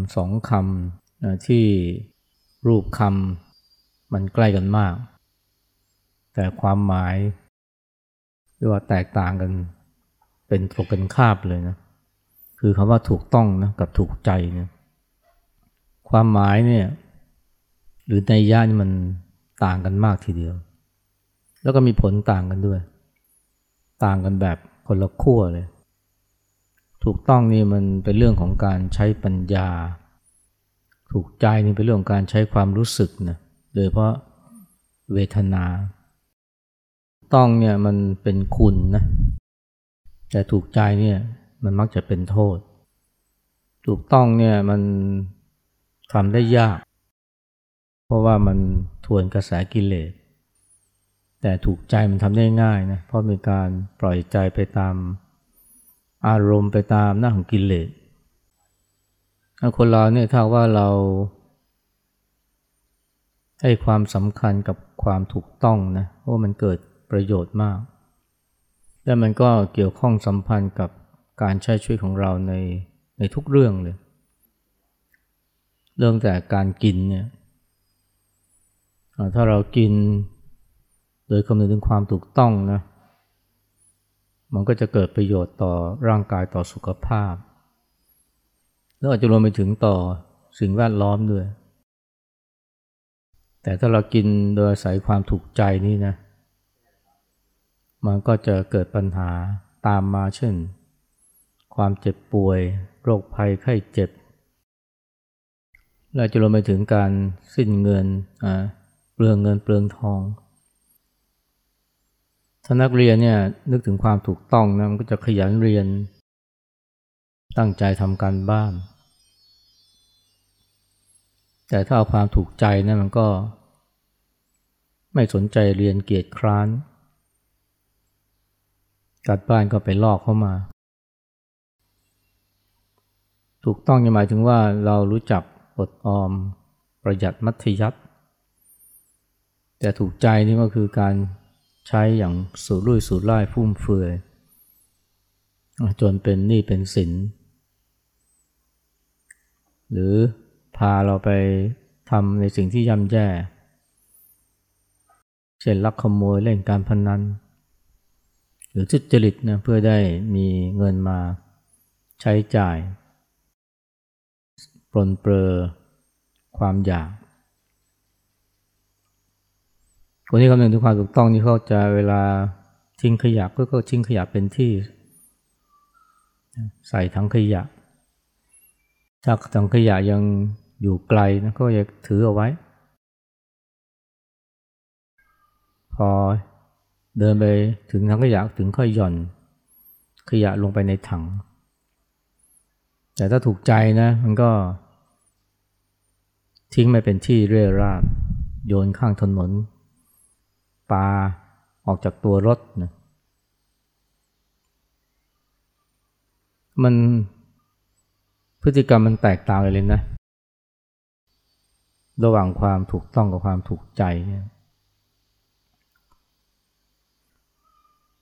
ำสองคำที่รูปคำมันใกล้กันมาก แต่ความหมายเรียกว่าแตกต่างกันเป็นตรงกันข้ามเลยนะคือคำว่าถูกต้องนะกับถูกใจเนี่ยความหมายเนี่ยหรือในย่านี่มันต่างกันมากทีเดียว แล้วก็มีผลต่างกันด้วย ต่างกันแบบคนละขั้วเลย ถูกต้องนี่มันเป็นเรื่องของการใช้ปัญญา ถูกใจนี่เป็นเรื่องของการใช้ความรู้สึกนะโดยเพราะเวทนา ต้องเนี่ยมันเป็นคุณนะแต่ถูกใจเนี่ยมันมักจะเป็นโทษ ถูกต้องเนี่ยมันทำได้ยาก เพราะว่ามันทวนกระแสกิเลสแต่ถูกใจมันทำได้ง่ายนะเพราะมีการปล่อยใจไปตาม อารมณ์ไปตามหน้าของกิเลสคนเราเนี่ยถ้าว่าเรา ให้ความสำคัญกับความถูกต้องนะเพราะมันเกิดประโยชน์มาก และมันก็เกี่ยวข้องสัมพันธ์กับการใช้ชีวิตของเราในในทุกเรื่องเลย เรื่องแต่การกินเนี่ยถ้าเรากิน โดยคำนึงถึงความถูกต้องนะ มันก็จะเกิดประโยชน์ต่อร่างกายต่อสุขภาพ แล้วอาจจะรวมไปถึงต่อสิ่งแวดล้อมด้วย แต่ถ้าเรากินโดยอาศัยความถูกใจนี่นะ มันก็จะเกิดปัญหาตามมาเช่น ความเจ็บป่วย โรคภัยไข้เจ็บเราจะรวมไปถึงการสิ้นเงินเปลืองเงินเปลืองทอง ถ้านักเรียนเนี่ยนึกถึงความถูกต้องนะมันก็จะขยันเรียน ตั้งใจทำการบ้าน แต่ถ้าเอาความถูกใจนะมันก็ ไม่สนใจเรียนเกียรติคร้านกัดบ้านก็ไปลอกเข้ามา ถูกต้องจะหมายถึงว่าเรารู้จักอดออม ประหยัดมัธยัติแต่ถูกใจนี่ก็คือการ ใช้อย่างสูรุ่ยสูร่ายฟุ่มเฟือยจนเป็นหนี้เป็นสิน หรือพาเราไปทำในสิ่งที่ย่ำแย่ เช่นลักขโมยเล่นการพนัน หรือทุจริตนะเพื่อได้มีเงินมาใช้จ่าย ปลนเปลือความอยาก คนที่คำนึงถึงความถูกต้องนี่เขาจะเวลาทิ้งขยะก็ก็ทิ้งขยะเป็นที่ ใส่ถังขยะ ถ้าถังขยะยังอยู่ไกลนะก็จะถือเอาไว้ พอเดินไปถึงถังขยะถึงค่อยหย่อนขยะลงไปในถัง แต่ถ้าถูกใจนะมันก็ ทิ้งไม่เป็นที่เรื่อราดโยนข้างถนน ปาออกจากตัวรถนะมันพฤติกรรมมันแตกต่างเลยนะ ระหว่างความถูกต้องกับความถูกใจเนี่ย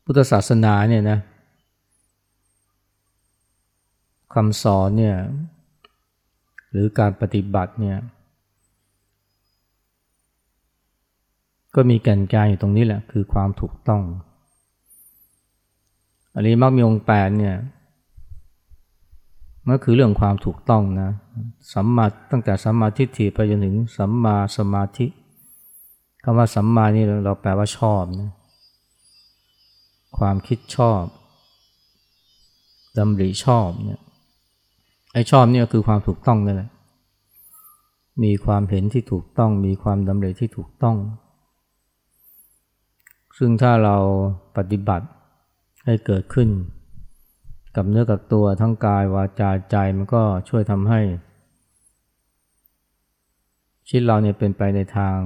พุทธศาสนาเนี่ยนะคำสอนเนี่ยหรือการปฏิบัติเนี่ย ก็มีแก่นกลางอยู่ตรงนี้แหละคือความถูกต้องอันนี้มักมีองค์แปดเนี่ยมันคือเรื่องความถูกต้องนะสัมมาตั้งแต่สัมมาทิฏฐิไปจนถึงสัมมาสมาธิคำว่าสัมมานี่เราแปลว่าชอบนะความคิดชอบดำริชอบเนี่ยไอ้ชอบเนี่ก็คือความถูกต้องนั่นแหละมีความเห็นที่ถูกต้อง มีความดำริที่ถูกต้อง ซึ่งถ้าเราปฏิบัติให้เกิดขึ้น กับเนื้อกับตัวทั้งกายวาจาใจมันก็ช่วยทำให้ ชีวิตเราเนี่ยเป็นไปในทาง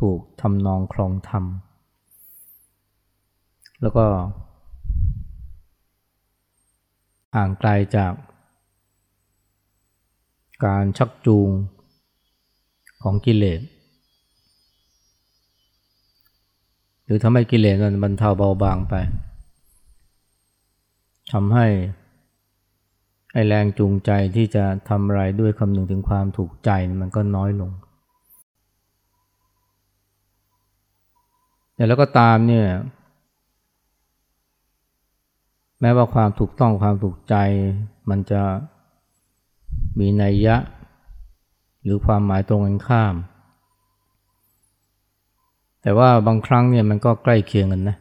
ถูกทำนองครองธรรม แล้วก็ห่างไกลจาก การชักจูงของกิเลส หรือทำให้กิเลสมันบรรเทาเบาบางไปทำให้ไอแรงจูงใจที่จะทำอะไรด้วยคำนึงถึงความถูกใจมันก็น้อยลง แต่แล้วก็ตามเนี่ย แม้ว่าความถูกต้องความถูกใจ มันจะมีนัยยะ หรือความหมายตรงกันข้าม แต่ว่าบางครั้งเนี่ยมันก็ใกล้เคียงกันนะ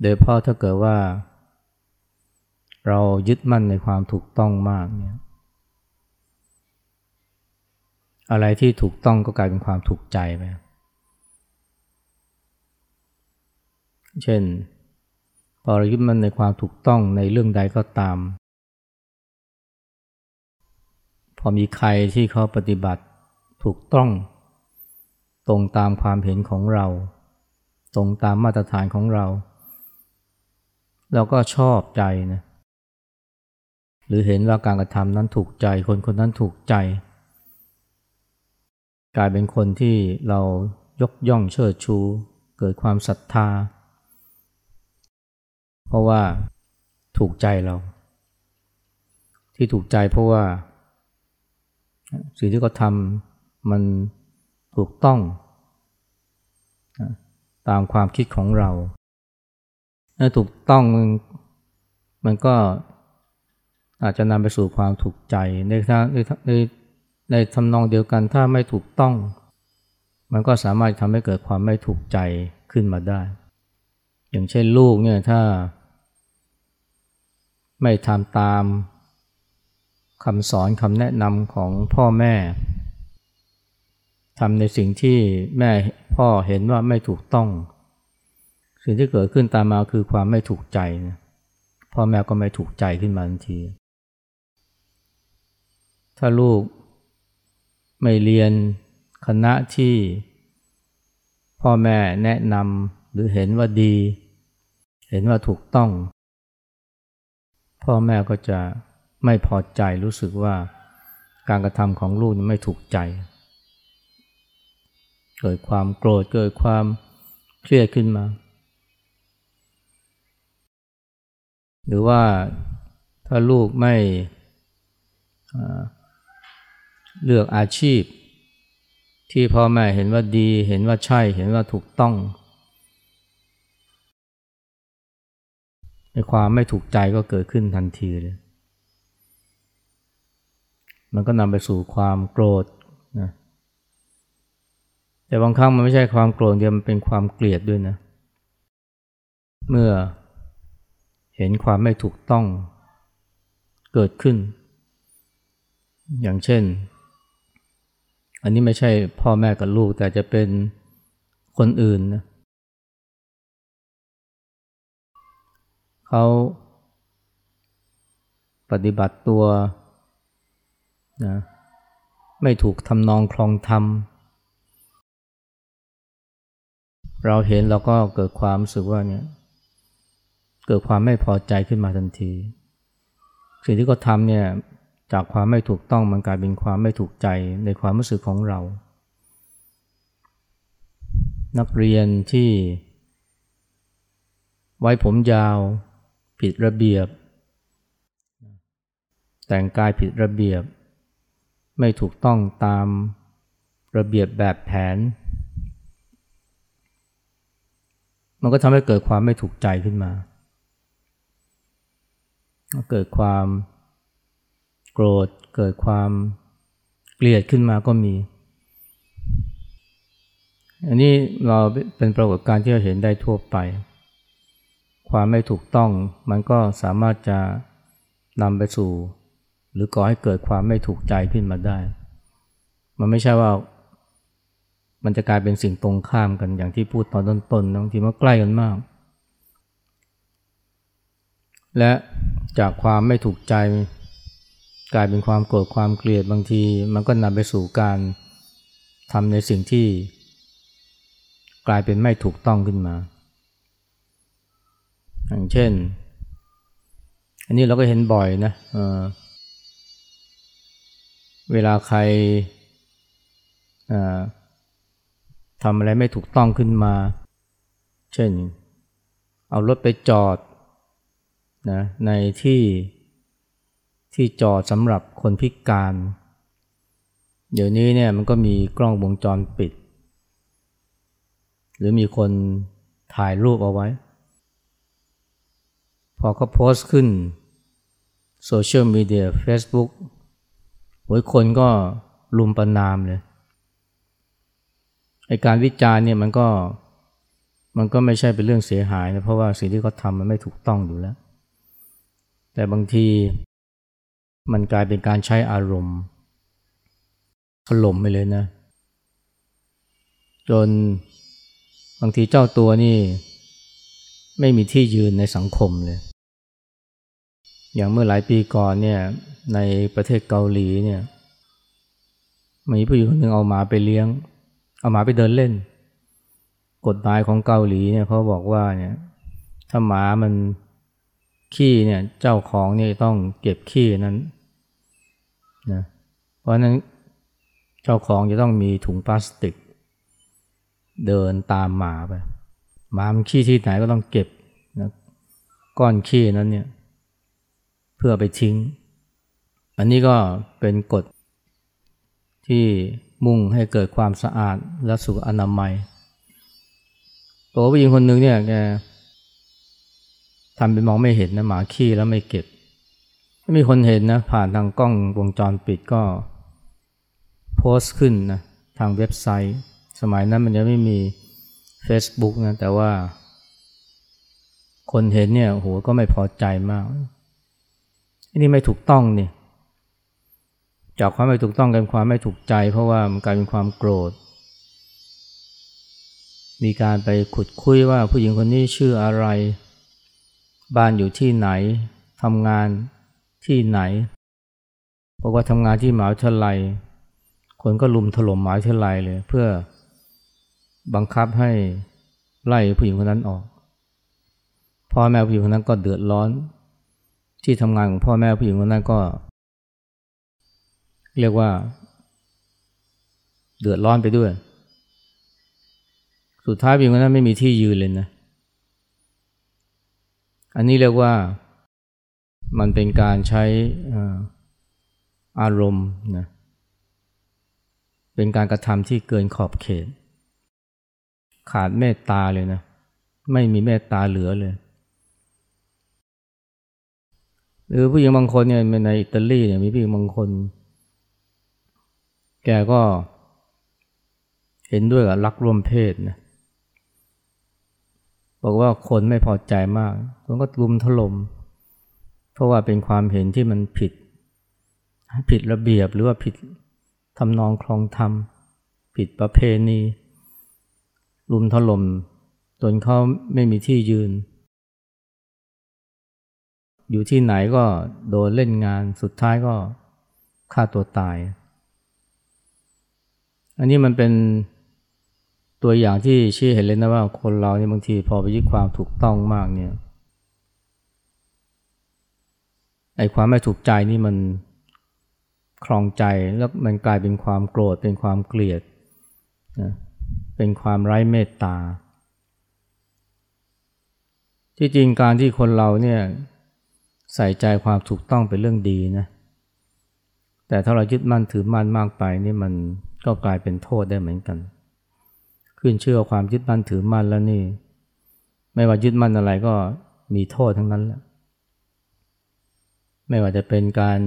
โดยเพราะถ้าเกิดว่า เรายึดมั่นในความถูกต้องมากเนี่ยอะไรที่ถูกต้องก็กลายเป็นความถูกใจไป เช่น พอเรายึดมั่นในความถูกต้องในเรื่องใดก็ตาม พอมีใครที่เขาปฏิบัติถูกต้อง ตรงตามความเห็นของเรา ตรงตามมาตรฐานของเรา เราก็ชอบใจนะหรือเห็นว่าการกระทำนั้นถูกใจ คนคนนั้นถูกใจ กลายเป็นคนที่เรายกย่องเชิดชู เกิดความศรัทธา เพราะว่าถูกใจเรา ที่ถูกใจเพราะว่า สิ่งที่เขาทำมัน ถูกต้อง ตามความคิดของเราถ้าถูกต้องมันมันก็อาจจะนำไปสู่ความถูกใจในทางในในในทำนองเดียวกันถ้าไม่ถูกต้อง มันก็สามารถทำให้เกิดความไม่ถูกใจขึ้นมาได้ อย่างเช่นลูกเนี่ยถ้า ไม่ทำตามคำสอนคำแนะนำของพ่อแม่ ทำในสิ่งที่แม่พ่อเห็นว่าไม่ถูกต้อง สิ่งที่เกิดขึ้นตามมาคือความไม่ถูกใจนะพ่อแม่ก็ไม่ถูกใจขึ้นมาทันที ถ้าลูกไม่เรียนคณะที่พ่อแม่แนะนำหรือเห็นว่าดี เห็นว่าถูกต้อง พ่อแม่ก็จะไม่พอใจรู้สึกว่าการกระทำของลูกไม่ถูกใจ เกิดความโกรธเกิดความเครียดขึ้นมา หรือว่าถ้าลูกไม่เลือกอาชีพ ที่พ่อแม่เห็นว่าดีเห็นว่าใช่เห็นว่าถูกต้องในความไม่ถูกใจก็เกิดขึ้นทันทีเลย มันก็นำไปสู่ความโกรธ แต่บางครั้งมันไม่ใช่ความโกรธเดียวมันเป็นความเกลียดด้วยนะ เมื่อเห็นความไม่ถูกต้องเกิดขึ้น อย่างเช่น อันนี้ไม่ใช่พ่อแม่กับลูก แต่จะเป็นคนอื่นนะเขาปฏิบัติตัวนะไม่ถูกทำนองคลองธรรม เราเห็นเราก็เกิดความรู้สึกว่าเนี่ยเกิดความไม่พอใจขึ้นมาทันที สิ่งที่เขาทำเนี่ยจากความไม่ถูกต้องมันกลายเป็นความไม่ถูกใจในความรู้สึกของเรา นักเรียนที่ ไว้ผมยาว ผิดระเบียบ แต่งกายผิดระเบียบ ไม่ถูกต้องตามระเบียบแบบแผน มันก็ทำให้เกิดความไม่ถูกใจขึ้นมา เกิดความโกรธ เกิดความเกลียดขึ้นมาก็มี อันนี้เราเป็นปรากฏการณ์ที่เราเห็นได้ทั่วไป ความไม่ถูกต้องมันก็สามารถจะนำไปสู่ หรือก่อให้เกิดความไม่ถูกใจขึ้นมาได้ มันไม่ใช่ว่า มันจะกลายเป็นสิ่งตรงข้ามกันอย่างที่พูดตอนต้นๆบางทีมันใกล้กันมาก และจากความไม่ถูกใจ กลายเป็นความโกรธความเกลียดบางที มันก็นำไปสู่การทำในสิ่งที่ กลายเป็นไม่ถูกต้องขึ้นมา อย่างเช่น อันนี้เราก็เห็นบ่อยนะเเวลาใคร ทำอะไรไม่ถูกต้องขึ้นมา เช่น เอารถไปจอดนะในที่ที่จอดสำหรับคนพิการ เดี๋ยวนี้เนี่ยมันก็มีกล้องวงจรปิด หรือมีคนถ่ายรูปเอาไว้ พอเขาโพสต์ขึ้นโซเชียลมีเดีย Facebook โอ้ยคนก็ลุมประนามเลย ไอการวิจารณ์เนี่ยมันก็มันก็ไม่ใช่เป็นเรื่องเสียหายนะเพราะว่าสิ่งที่เขาทำมันไม่ถูกต้องอยู่แล้ว แต่บางทีมันกลายเป็นการใช้อารมณ์ถล่มไปเลยนะ จนบางทีเจ้าตัวนี่ ไม่มีที่ยืนในสังคมเลย อย่างเมื่อหลายปีก่อนเนี่ยในประเทศเกาหลีเนี่ยมีผู้หญิงคนหนึ่งเอาหมาไปเลี้ยง เอาหมาไปเดินเล่น กฎหมายของเกาหลีเนี่ยเขาบอกว่าเนี่ยถ้าหมามันขี้เนี่ยเจ้าของเนี่ยต้องเก็บขี้นั้นนะเพราะนั้นเจ้าของจะต้องมีถุงพลาสติก เดินตามหมาไปหมามันขี้ที่ไหนก็ต้องเก็บนะก้อนขี้นั้นเนี่ยเพื่อไปทิ้ง อันนี้ก็เป็นกฎที่ มุ่งให้เกิดความสะอาดและสุขอนามัยตัวผู้หญิงคนหนึ่งเนี่ยแกทำเป็นมองไม่เห็นนะหมาขี้แล้วไม่เก็บถ้ามีคนเห็นนะผ่านทางกล้องวงจรปิดก็ โพสต์ขึ้นนะทางเว็บไซต์ สมัยนั้นมันยังไม่มี Facebook นะแต่ว่า คนเห็นเนี่ยโหก็ไม่พอใจมากอันนี้ไม่ถูกต้องนี่ จากความไม่ถูกต้องกลายเป็นความไม่ถูกใจ เพราะว่ามันกลายเป็นความโกรธ มีการไปขุดคุยว่าผู้หญิงคนนี้ชื่ออะไร บ้านอยู่ที่ไหนทำงานที่ไหนบอกว่าทำงานที่หมหาวิทยาลัย คนก็ลุมถล่มหมหาวิทยาลัยเลย เพื่อบังคับให้ไล่ผู้หญิงคนนั้นออกพ่อแม่ผู้หญิงคนนั้นก็เดือดร้อน ที่ทำงานของพ่อแม่ผู้หญิงคนนั้นก็ เรียกว่า เดือดร้อนไปด้วย สุดท้ายผู้หญิงคนนั้นไม่มีที่ยืนเลยนะ อันนี้เรียกว่ามันเป็นการใช้อารมณ์นะเป็นการกระทำที่เกินขอบเขต ขาดเมตตาเลยนะ ไม่มีเมตตาเหลือเลยหรือผู้หญิงบางคนเนี่ยในอิตาลีเนี่ยมีผู้หญิงบางคน แกก็เห็นด้วยกับรักร่วมเพศนะบอกว่าคนไม่พอใจมากคนก็ลุมถลม่มเพราะว่าเป็นความเห็นที่มันผิด ผิดระเบียบหรือว่าผิดทำนองคลองธรรม ผิดประเพณีลุมถลม่มจนเขาไม่มีที่ยืน อยู่ที่ไหนก็โดนเล่นงานสุดท้ายก็ฆ่าตัวตาย อันนี้มันเป็นตัวอย่างที่ชี้เห็นเลยนะว่าคนเราเนี่ยบางทีพอไปยึดความถูกต้องมากเนี่ยไอ้ความไม่ถูกใจนี่มันคลองใจแล้วมันกลายเป็นความโกรธเป็นความเกลียดนะเป็นความไร้เมตตา ที่จริงการที่คนเราเนี่ยใส่ใจความถูกต้องเป็นเรื่องดีนะแต่ถ้าเรายึดมั่นถือมั่นมากไปนี่มัน ก็กลายเป็นโทษได้เหมือนกัน ขึ้นเชื่อความยึดมั่นถือมั่นแล้วนี่ ไม่ว่ายึดมั่นอะไรก็มีโทษทั้งนั้นแหละ ไม่ว่าจะเป็นการ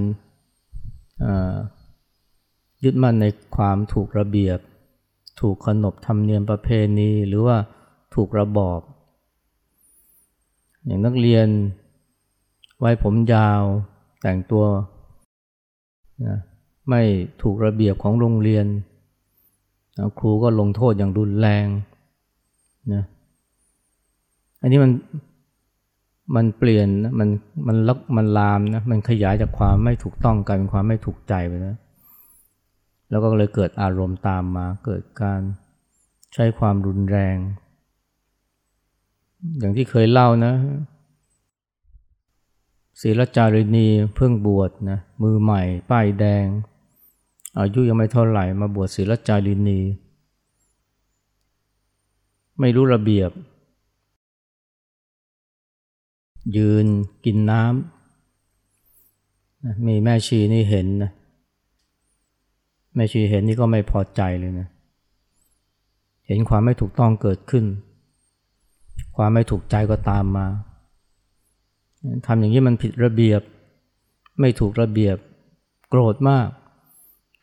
ยึดมั่นในความถูกระเบียบ ถูกขนบธรรมเนียมประเพณีหรือว่าถูกระบอบ อย่างนักเรียนไว้ผมยาวแต่งตัวนะ ไม่ถูกระเบียบของโรงเรียน ครูก็ลงโทษอย่างรุนแรงนะอันนี้มันมันเปลี่ยนมันมันลักมันลามนะมันขยายจากความไม่ถูกต้องกลายเป็นความไม่ถูกใจไปนะแล้วก็เลยเกิดอารมณ์ตามมา เกิดการใช้ความรุนแรง อย่างที่เคยเล่านะศีลจารินีเพิ่งบวชนะมือใหม่ป้ายแดง อายุยังไม่เท่าไหร่มาบวชศีลจารินี ไม่รู้ระเบียบ ยืนกินน้ำมีแม่ชีนี่เห็นนะแม่ชีเห็นนี่ก็ไม่พอใจเลยนะ เห็นความไม่ถูกต้องเกิดขึ้น ความไม่ถูกใจก็ตามมาทำอย่างนี้มันผิดระเบียบ ไม่ถูกระเบียบ โกรธมาก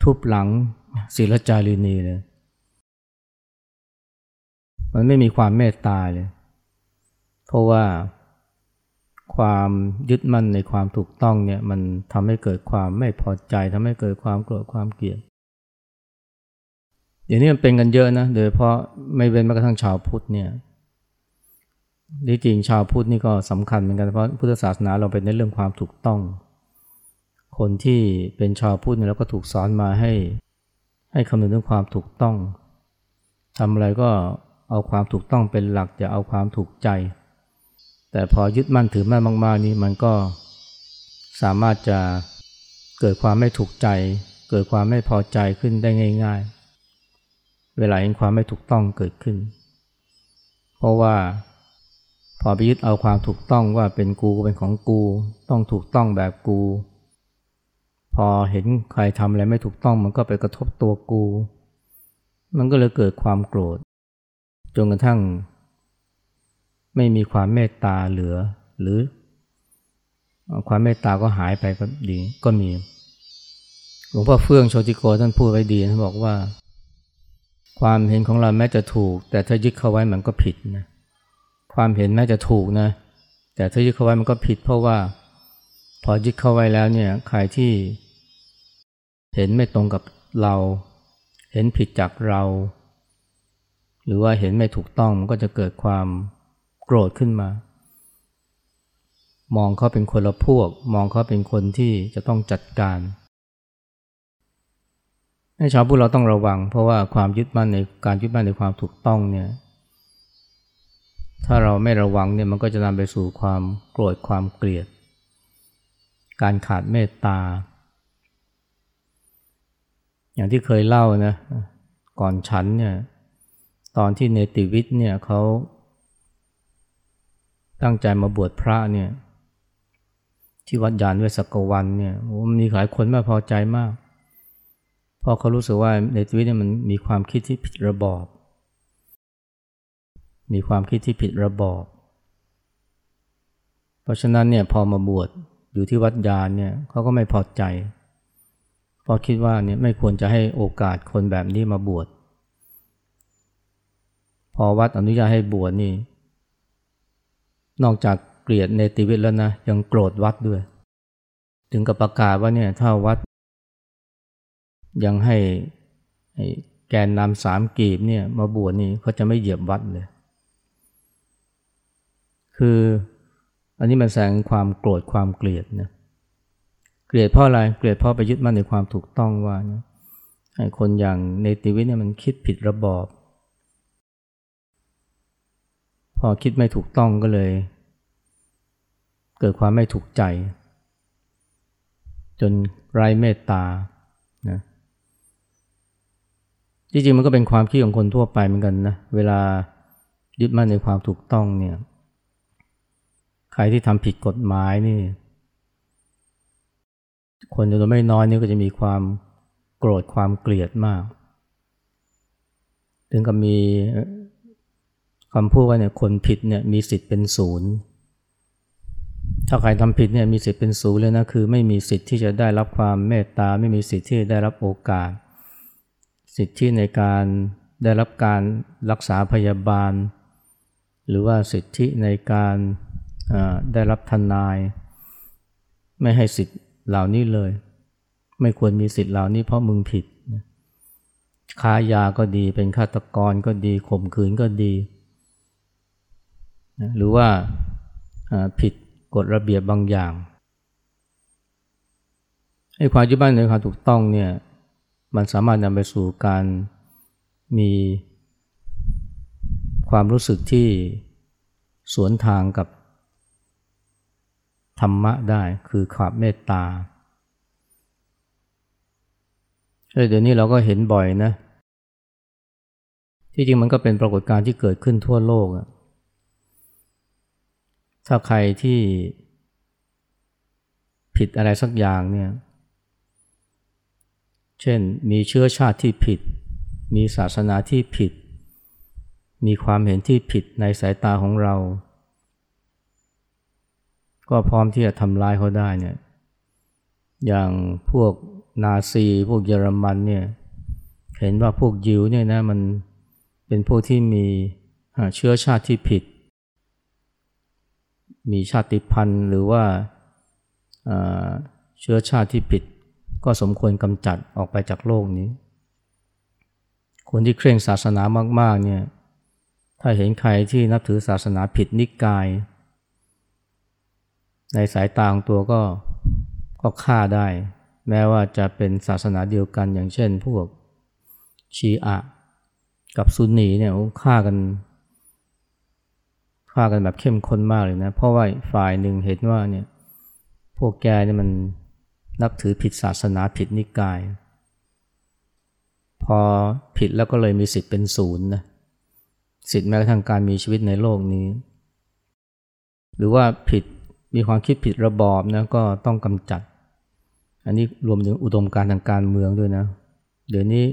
ทุบหลังศิลจารีนีเลย มันไม่มีความเมตตาเลย เพราะว่าความยึดมั่นในความถูกต้องเนี่ยมันทำให้เกิดความไม่พอใจทำให้เกิดความโกรธความเกลียดอย่างนี้มันเป็นกันเยอะนะ โดยเพราะไม่เว้นแม้กระทั่งชาวพุทธเนี่ยที่จริงชาวพุทธนี่ก็สำคัญเหมือนกันเพราะพุทธศาสนาเราเป็นในเรื่องความถูกต้อง คนที่เป็นชาวพุทธเนี่ยเราก็ถูกสอนมาให้ ให้คำนึงถึงความถูกต้องทำอะไรก็เอาความถูกต้องเป็นหลักอย่าเอาความถูกใจ แต่พอยึดมั่นถือมั่นมากๆ นี่มันก็สามารถจะเกิดความไม่ถูกใจ เกิดความไม่พอใจขึ้นได้ง่าย ๆ เวลาเห็นความไม่ถูกต้องเกิดขึ้น เพราะว่าพอไปยึดเอาความถูกต้องว่าเป็นกูเป็นของกู ต้องถูกต้องแบบกู พอเห็นใครทำอะไรไม่ถูกต้องมันก็ไปกระทบตัวกู มันก็เลยเกิดความโกรธ จนกระทั่ง ไม่มีความเมตตาเหลือ หรือ ความเมตตาก็หายไปก็ดีก็มี หลวงพ่อเฟื่องโชติโกท่านพูดไว้ดีท่านบอกว่า ความเห็นของเราแม้จะถูก แต่ถ้ายึดเข้าไว้มันก็ผิดนะ ความเห็นแม้จะถูกนะ แต่ถ้ายึดเข้าไว้มันก็ผิด เพราะว่า พอยึดเข้าไว้แล้วเนี่ยใครที่ เห็นไม่ตรงกับเรา เห็นผิดจากเรา หรือว่าเห็นไม่ถูกต้องมันก็จะเกิดความโกรธขึ้นมา มองเขาเป็นคนละพวก มองเขาเป็นคนที่จะต้องจัดการให้ชาวพุทธเราต้องระวัง เพราะว่าความยึดมั่นในการยึดมั่นในความถูกต้องเนี่ยถ้าเราไม่ระวังเนี่ยมันก็จะนำไปสู่ความโกรธความเกลียด การขาดเมตตา อย่างที่เคยเล่านะ ก่อนฉันเนี่ย ตอนที่เนติวิทย์เนี่ยเขาตั้งใจมาบวชพระเนี่ย ที่วัดยานเวสกวันเนี่ยมีหลายคนไม่พอใจมากเพราะเขารู้สึกว่าเนติวิทย์เนี่ยมันมีความคิดที่ผิดระบอบ มีความคิดที่ผิดระบอบ เพราะฉะนั้นเนี่ยพอมาบวชอยู่ที่วัดยานเนี่ยเขาก็ไม่พอใจเพราะคิดว่าเนี่ยไม่ควรจะให้โอกาสคนแบบนี้มาบวช พอวัดอนุญาตให้บวชนี่ นอกจากเกลียดเนติวิทย์แล้วนะ ยังโกรธวัดด้วย ถึงกับประกาศว่าเนี่ยถ้าวัด ยังให้แกนนำสามกีบเนี่ยมาบวชนี่เขาจะไม่เหยียบวัดเลย คืออันนี้มันแสดงความโกรธความเกลียดนะ เกลียดเพราะอะไรเกลียดเพราะไปยึดมั่นในความถูกต้องว่านะให้คนอย่างเนติวิทย์เนี่ยมันคิดผิดระบอบ พอคิดไม่ถูกต้องก็เลย เกิดความไม่ถูกใจ จนไร้เมตตานะจริงๆมันก็เป็นความคิดของคนทั่วไปเหมือนกันนะเวลายึดมั่นในความถูกต้องเนี่ย ใครที่ทำผิดกฎหมายนี่ คนจำนวนไม่น้อยนี่ก็จะมีความโกรธความเกลียดมาก ถึงกับมีคำพูดว่าเนี่ยคนผิดเนี่ยมีสิทธิ์เป็นศูนย์ ถ้าใครทำผิดเนี่ยมีสิทธิ์เป็นศูนย์เลยนะคือ ไม่มีสิทธิ์ที่จะได้รับความเมตตา ไม่มีสิทธิ์ที่ได้รับโอกาส สิทธิในการได้รับการรักษาพยาบาล หรือว่าสิทธิในการได้รับทนาย ไม่ให้สิทธิ์ เหล่านี้เลย ไม่ควรมีสิทธิ์เหล่านี้เพราะมึงผิดค้ายาก็ดีเป็นฆาตกรก็ดีข่มขืนก็ดีหรือว่าผิดกฎระเบียบบางอย่างไอ้ความยึดมั่นในความถูกต้องเนี่ยมันสามารถนำไปสู่การมีความรู้สึกที่สวนทางกับ ธรรมะได้คือความเมตตาเดี๋ยวนี้เราก็เห็นบ่อยนะ ที่จริงมันก็เป็นปรากฏการณ์ที่เกิดขึ้นทั่วโลก ถ้าใครที่ผิดอะไรสักอย่างเนี่ย เช่นมีเชื้อชาติที่ผิด มีศาสนาที่ผิด มีความเห็นที่ผิดในสายตาของเรา ก็พร้อมที่จะทำร้ายเขาได้เนี่ยอย่างพวกนาซีพวกเยอรมันเนี่ยเห็นว่าพวกยิวเนี่ยนะมันเป็นพวกที่มีเชื้อชาติที่ผิด มีชาติพันธุ์หรือว่าเชื้อชาติที่ผิด ก็สมควรกำจัดออกไปจากโลกนี้ คนที่เคร่งศาสนามากๆเนี่ยถ้าเห็นใครที่นับถือศาสนาผิดนิกาย ในสายตาของตัวก็ก็ฆ่าได้ แม้ว่าจะเป็นศาสนาเดียวกันอย่างเช่น พวกชีอะกับซุนนีเนี่ยฆ่ากันฆ่ากันแบบเข้มข้นมากเลยนะเพราะว่าฝ่ายหนึ่งเห็นว่าเนี่ยพวกแกเนี่ยมันนับถือผิดศาสนาผิดนิกาย พอผิดแล้วก็เลยมีสิทธิ์เป็นศูนย์นะสิทธิ์แม้กระทั่งการมีชีวิตในโลกนี้ หรือว่าผิด มีความคิดผิดระบอบนะก็ต้องกำจัด อันนี้รวมถึงอุดมการทางการเมืองด้วยนะ เดี๋ยวนี้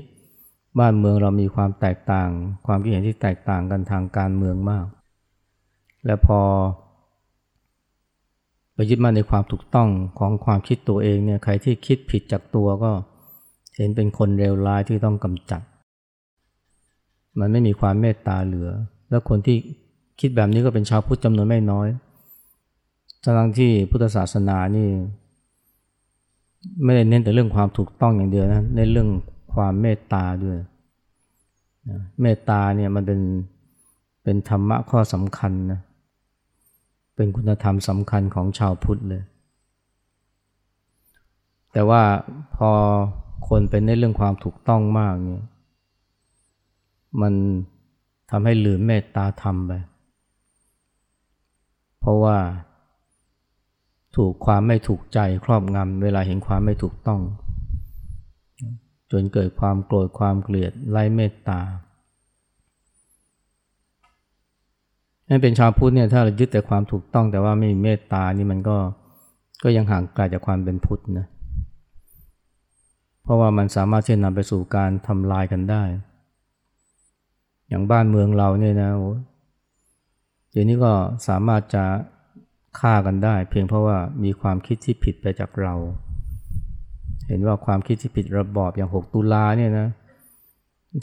บ้านเมืองเรามีความแตกต่าง ความคิดเห็นที่แตกต่างกันทางการเมืองมาก และพอไปยึดมั่นในความถูกต้องของความคิดตัวเองเนี่ยใครที่คิดผิดจากตัวก็เห็นเป็นคนเลวร้ายที่ต้องกำจัด มันไม่มีความเมตตาเหลือ แล้วคนที่คิดแบบนี้ก็เป็นชาวพุทธจำนวนไม่น้อย ทั้งที่พุทธศาสนานี่ ไม่ได้เน้นแต่เรื่องความถูกต้องอย่างเดียวนะในเรื่องความเมตตาด้วยเมตตาเนี่ยมันเป็นเป็นธรรมะข้อสำคัญนะเป็นคุณธรรมสำคัญของชาวพุทธเลย แต่ว่าพอคนเป็นในเรื่องความถูกต้องมากเนี่ย มันทำให้ลืมเมตตาธรรมไป เพราะว่า ถูกความไม่ถูกใจครอบงำเวลาเห็นความไม่ถูกต้อง จนเกิดความโกรธความเกลียดไร้เมตตาให้เป็นชาวพุทธเนี่ยถ้าเรายึดแต่ความถูกต้องแต่ว่าไม่มีเมตตานี่มันก็ก็ยังห่างไกลจากความเป็นพุทธนะเพราะว่ามันสามารถที่จะนำไปสู่การทำลายกันได้ อย่างบ้านเมืองเราเนี่ยนะเดี๋ยวนี้ก็สามารถจะ ฆ่ากันได้ เพียงเพราะว่ามีความคิดที่ผิดไปจากเรา เห็นว่าความคิดที่ผิดระบอบอย่าง 6 ตุลาเนี่ยนะ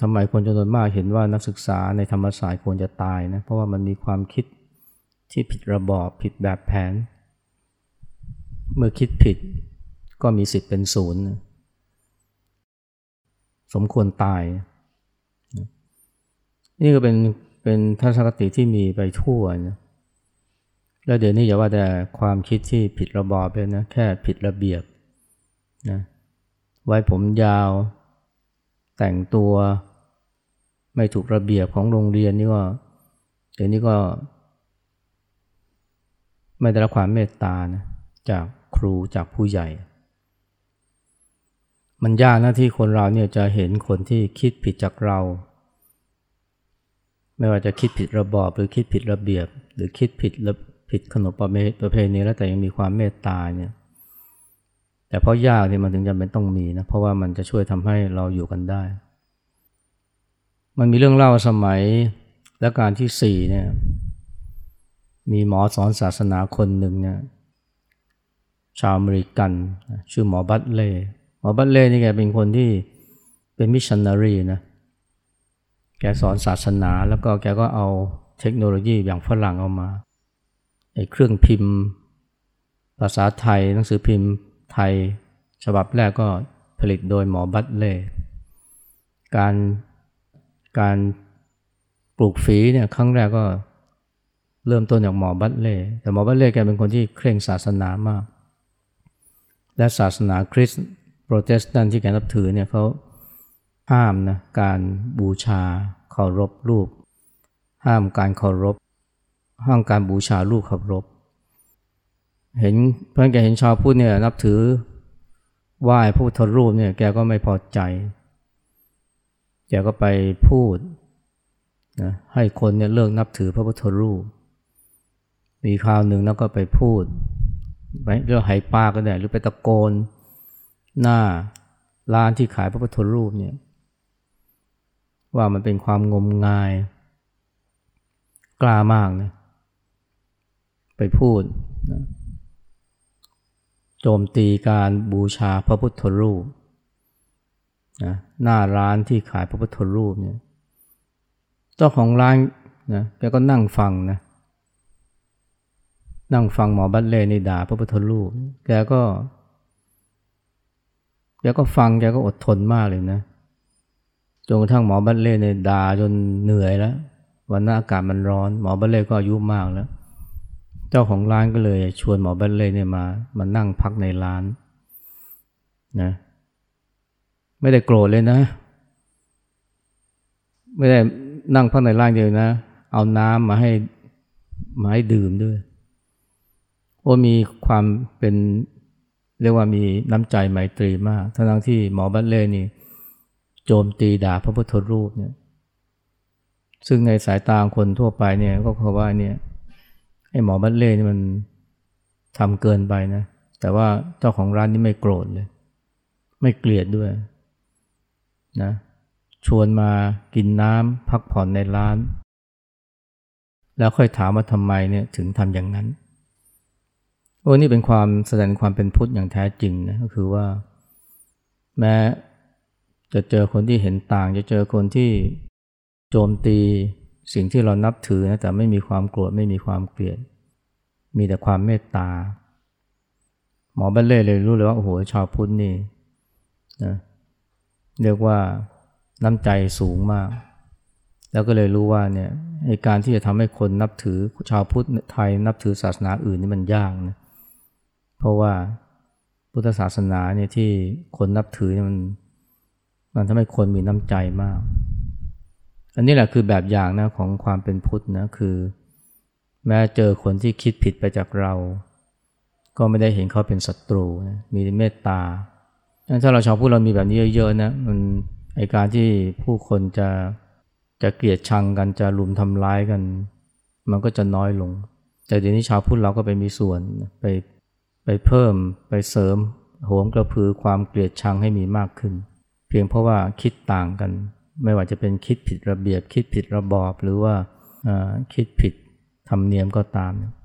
ทำไมคนจำนวนมากเห็นว่านักศึกษาในธรรมศาสตร์ควรจะตายนะเพราะว่ามันมีความคิดที่ผิดระบอบผิดแบบแผน เมื่อคิดผิดก็มีสิทธิ์เป็นศูนย์สมควรตาย นี่ก็เป็นเป็นทัศนคติที่มีไปทั่วนะ แล้วเดี๋ยวนี้อย่าว่าแต่ความคิดที่ผิดระบอบเลยนะ แค่ผิดระเบียบนะไว้ผมยาว แต่งตัวไม่ถูกระเบียบของโรงเรียนนี่ก็เดี๋ยวนี้ก็ ไม่ได้รับความเมตตานะจากครูจากผู้ใหญ่ มันยากนะที่คนเราเนี่ยจะเห็นคนที่คิดผิดจากเรา ไม่ว่าจะคิดผิดระบอบหรือคิดผิดระเบียบ หรือคิดผิด ผิดขนบประเพณีแล้วแต่ยังมีความเมตตาเนี่ยแต่เพราะยากเนี่ยมันถึงจำเป็นต้องมีนะเพราะว่ามันจะช่วยทำให้เราอยู่กันได้ มันมีเรื่องเล่าสมัยและการที่สี่เนี่ยมีหมอสอนศาสนาคนหนึ่งเนี่ยชาวอเมริกันชื่อหมอบัตเล่หมอบัตเล่นี่แกเป็นคนที่เป็นมิชชันนารีนะแกสอนศาสนาแล้วก็แกก็เอาเทคโนโลยีอย่างฝรั่งเอามา เครื่องพิมพ์ ภาษาไทย หนังสือพิมพ์ไทย ฉบับแรกก็ผลิตโดยหมอบรัดเลย์การการปลูกฝีเนี่ยครั้งแรกก็เริ่มต้นจากหมอบรัดเลย์แต่หมอบรัดเลย์แกเป็นคนที่เคร่งศาสนามาก และศาสนาคริสต์โปรเตสแตนต์ที่แกนับถือเนี่ยเขาห้ามนะการบูชาเคารพรูป ห้ามการเคารพ ห้ามการบูชารูปเคารพเห็นเพื่อนแกเห็นชาวพุทธเนี่ยนับถือไหว้พระพุทธรูปเนี่ยแกก็ไม่พอใจ แกก็ไปพูดนะให้คนเนี่ยเลิกนับถือพระพุทธรูป มีคราวหนึ่งแล้วก็ไปพูดไปเรียกไหป้าก็ได้หรือไปตะโกน หน้าร้านที่ขายพระพุทธรูปเนี่ยว่ามันเป็นความงมงาย กล้ามากนะ ไปพูดนะโจมตีการบูชาพระพุทธรูปนะหน้าร้านที่ขายพระพุทธรูปเนี่ยเจ้าของร้านนะแกก็นั่งฟังนะนั่งฟังหมอบัตเล่ในด่าพระพุทธรูปแกก็แกก็ฟังแกก็อดทนมากเลยนะจนกระทั่งหมอบัตเล่ในด่าจนเหนื่อยแล้ววันนั้นอากาศมันร้อน หมอบัตเล่ก็อายุมากแล้ว เจ้าของร้านก็เลยชวนหมอบัตเล่เนี่ยมามานั่งพักในร้านนะไม่ได้โกรธเลยนะ ไม่ได้นั่งพักในร้านเดียวนะ เอาน้ำมาให้มาให้ดื่มด้วยโอ้มีความเป็นเรียกว่ามีน้ำใจไมตรีมากทั้งที่หมอบัตเล่นี่ โจมตีด่าพระพุทธรูปเนี่ย ซึ่งในสายตาคนทั่วไปเนี่ยก็เพราะว่าเนี่ย ไอ้หมอบัตเล่นี่มันทำเกินไปนะ แต่ว่าเจ้าของร้านนี่ไม่โกรธเลย ไม่เกลียดด้วยนะชวนมากินน้ำพักผ่อนในร้าน แล้วค่อยถามว่าทำไมเนี่ยถึงทำอย่างนั้น โอ้นี่เป็นความแสดงความเป็นพุทธอย่างแท้จริงนะก็คือว่า แม้จะเจอคนที่เห็นต่าง จะเจอคนที่โจมตี สิ่งที่เรานับถือนะแต่ไม่มีความโกรธไม่มีความเกลียด มีแต่ความเมตตา หมอบัลเล่เลยรู้เลยว่าโอ้โหชาวพุทธนี่นะเรียกว่าน้ำใจสูงมาก แล้วก็เลยรู้ว่าเนี่ยในการที่จะทำให้คนนับถือชาวพุทธไทยนับถือศาสนาอื่นนี่มันยากนะเพราะว่าพุทธศาสนาเนี่ยที่คนนับถือมันมันทำให้คนมีน้ำใจมาก อันนี้แหละคือแบบอย่างนะของความเป็นพุทธนะคือ แม้เจอคนที่คิดผิดไปจากเรา ก็ไม่ได้เห็นเขาเป็นศัตรูนะมีเมตตาถ้าเราชาวพุทธเรามีแบบนี้เยอะๆนะมันไอการที่ผู้คนจะจะเกลียดชังกันจะลุมทำร้ายกัน มันก็จะน้อยลง แต่เดี๋ยวนี้ชาวพุทธเราก็ไปมีส่วนไปไปเพิ่มไปเสริมโหมกระพือความเกลียดชังให้มีมากขึ้น เพียงเพราะว่าคิดต่างกัน ไม่ว่าจะเป็นคิดผิดระเบียบ คิดผิดระบอบ หรือว่าคิดผิดธรรมเนียมก็ตาม